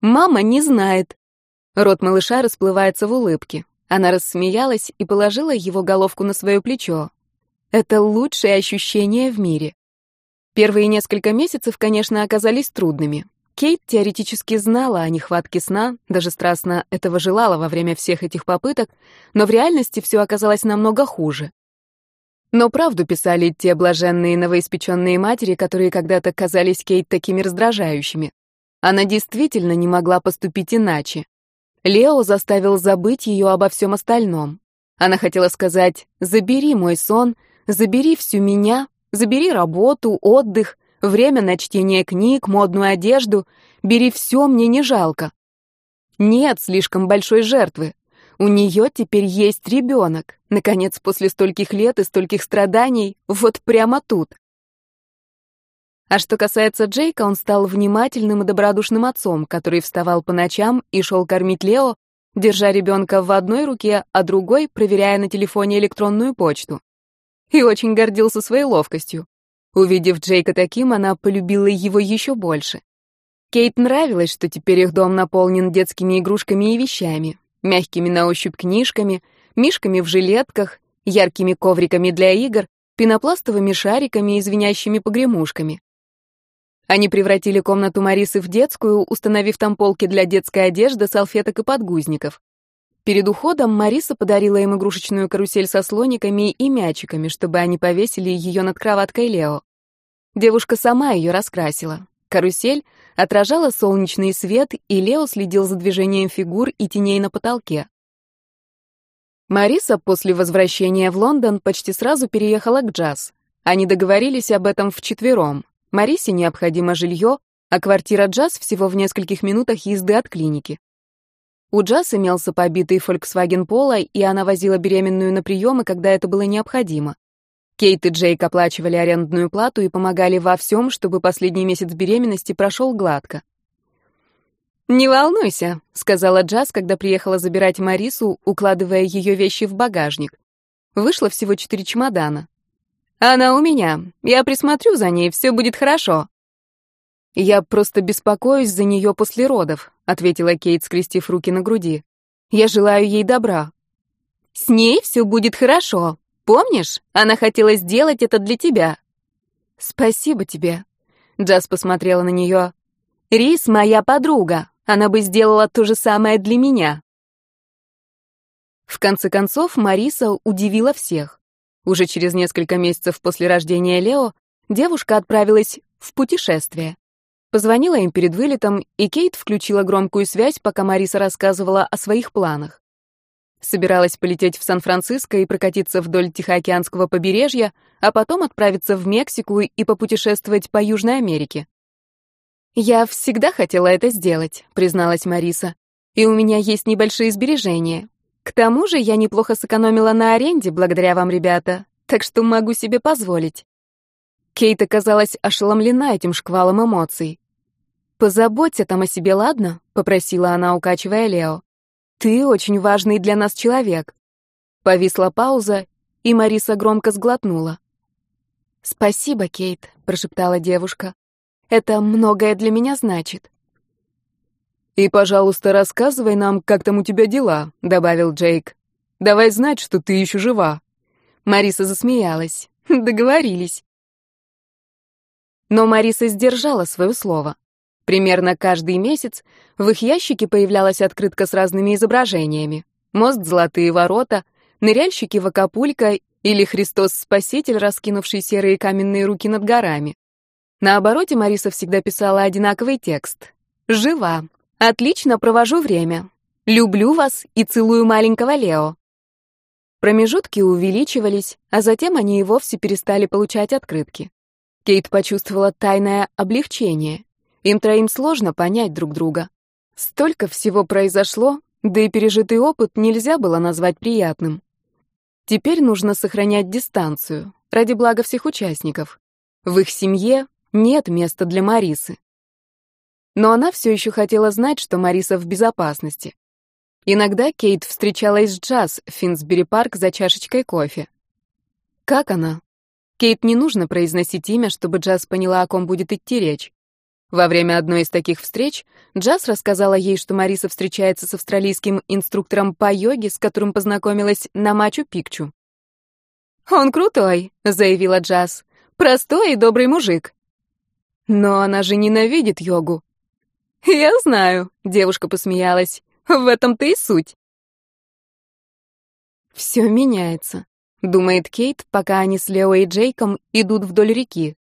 Мама не знает. Рот малыша расплывается в улыбке. Она рассмеялась и положила его головку на свое плечо. Это лучшее ощущение в мире. Первые несколько месяцев, конечно, оказались трудными. Кейт теоретически знала о нехватке сна, даже страстно этого желала во время всех этих попыток, но в реальности все оказалось намного хуже. Но правду писали те блаженные новоиспеченные матери, которые когда-то казались Кейт такими раздражающими. Она действительно не могла поступить иначе. Лео заставил забыть ее обо всем остальном. Она хотела сказать «забери мой сон», «забери всю меня», «забери работу», «отдых», время на чтение книг, модную одежду, бери все, мне не жалко. Нет слишком большой жертвы. У нее теперь есть ребенок. Наконец, после стольких лет и стольких страданий, вот прямо тут. А что касается Джейка, он стал внимательным и добродушным отцом, который вставал по ночам и шел кормить Лео, держа ребенка в одной руке, а другой проверяя на телефоне электронную почту. И очень гордился своей ловкостью. Увидев Джейка таким, она полюбила его еще больше. Кейт нравилось, что теперь их дом наполнен детскими игрушками и вещами, мягкими на ощупь книжками, мишками в жилетках, яркими ковриками для игр, пенопластовыми шариками и звенящими погремушками. Они превратили комнату Марисы в детскую, установив там полки для детской одежды, салфеток и подгузников. Перед уходом Мариса подарила им игрушечную карусель со слониками и мячиками, чтобы они повесили ее над кроваткой Лео. Девушка сама ее раскрасила. Карусель отражала солнечный свет, и Лео следил за движением фигур и теней на потолке. Мариса после возвращения в Лондон почти сразу переехала к Джаз. Они договорились об этом вчетвером. Марисе необходимо жилье, а квартира Джаз всего в нескольких минутах езды от клиники. У Джаз имелся побитый Volkswagen Polo, и она возила беременную на приемы, когда это было необходимо. Кейт и Джейк оплачивали арендную плату и помогали во всем, чтобы последний месяц беременности прошел гладко. «Не волнуйся», — сказала Джаз, когда приехала забирать Марису, укладывая ее вещи в багажник. Вышло всего четыре чемодана. Она у меня. Я присмотрю за ней, все будет хорошо. Я просто беспокоюсь за нее после родов, ответила Кейт, скрестив руки на груди. Я желаю ей добра. С ней все будет хорошо. Помнишь, она хотела сделать это для тебя. Спасибо тебе. Джаз посмотрела на нее. Рис моя подруга. Она бы сделала то же самое для меня. В конце концов, Мариса удивила всех. Уже через несколько месяцев после рождения Лео девушка отправилась в путешествие. Позвонила им перед вылетом, и Кейт включила громкую связь, пока Мариса рассказывала о своих планах. Собиралась полететь в Сан-Франциско и прокатиться вдоль Тихоокеанского побережья, а потом отправиться в Мексику и попутешествовать по Южной Америке. «Я всегда хотела это сделать», — призналась Мариса. «И у меня есть небольшие сбережения. К тому же я неплохо сэкономила на аренде благодаря вам, ребята, так что могу себе позволить. Кейт оказалась ошеломлена этим шквалом эмоций. «Позаботься там о себе, ладно?» — попросила она, укачивая Лео. «Ты очень важный для нас человек». Повисла пауза, и Мариса громко сглотнула. «Спасибо, Кейт», — прошептала девушка. «Это многое для меня значит». «И, пожалуйста, рассказывай нам, как там у тебя дела», — добавил Джейк. «Давай знать, что ты еще жива». Мариса засмеялась. Договорились. Но Мариса сдержала свое слово. Примерно каждый месяц в их ящике появлялась открытка с разными изображениями. Мост «Золотые ворота», ныряльщики в Акапулько или Христос Спаситель, раскинувший серые каменные руки над горами. На обороте Мариса всегда писала одинаковый текст. «Жива. Отлично провожу время. Люблю вас и целую маленького Лео. Промежутки увеличивались, а затем они и вовсе перестали получать открытки. Кейт почувствовала тайное облегчение. Им троим сложно понять друг друга. Столько всего произошло, да и пережитый опыт нельзя было назвать приятным. Теперь нужно сохранять дистанцию, ради блага всех участников. В их семье нет места для Марисы. Но она все еще хотела знать, что Мариса в безопасности. Иногда Кейт встречалась с Джаз в Финсбери-парк за чашечкой кофе. Как она? Кейт не нужно произносить имя, чтобы Джаз поняла, о ком будет идти речь. Во время одной из таких встреч Джаз рассказала ей, что Мариса встречается с австралийским инструктором по йоге, с которым познакомилась на Мачу-Пикчу. «Он крутой», — заявила Джаз. «Простой и добрый мужик». «Но она же ненавидит йогу». «Я знаю», — девушка посмеялась. «В этом-то и суть». Все меняется, думает Кейт, пока они с Лео и Джейком идут вдоль реки.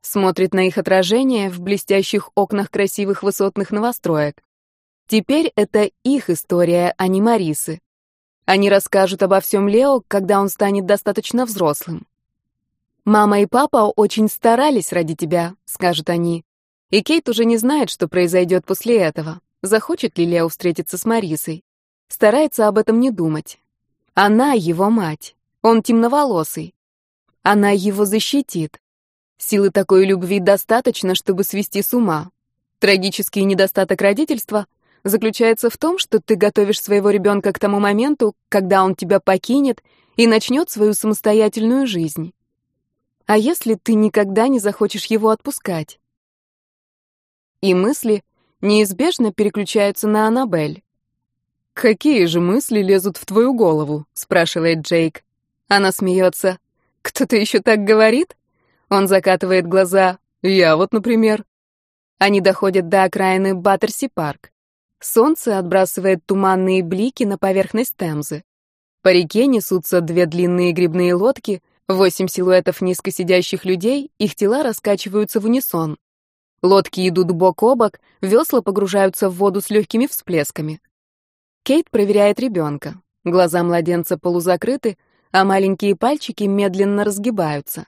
Смотрит на их отражение в блестящих окнах красивых высотных новостроек. Теперь это их история, а не Марисы. Они расскажут обо всем Лео, когда он станет достаточно взрослым. «Мама и папа очень старались ради тебя», — скажут они. И Кейт уже не знает, что произойдет после этого. Захочет ли Лео встретиться с Марисой. Старается об этом не думать. Она его мать. Он темноволосый. Она его защитит. Силы такой любви достаточно, чтобы свести с ума. Трагический недостаток родительства заключается в том, что ты готовишь своего ребенка к тому моменту, когда он тебя покинет и начнет свою самостоятельную жизнь. А если ты никогда не захочешь его отпускать? И мысли неизбежно переключаются на Аннабель. «Какие же мысли лезут в твою голову?» — спрашивает Джейк. Она смеется. «Кто-то еще так говорит?» Он закатывает глаза. «Я вот, например». Они доходят до окраины Баттерси-парк. Солнце отбрасывает туманные блики на поверхность Темзы. По реке несутся две длинные грибные лодки, восемь силуэтов низко сидящих людей, их тела раскачиваются в унисон. Лодки идут бок о бок, весла погружаются в воду с легкими всплесками. Кейт проверяет ребенка. Глаза младенца полузакрыты, а маленькие пальчики медленно разгибаются.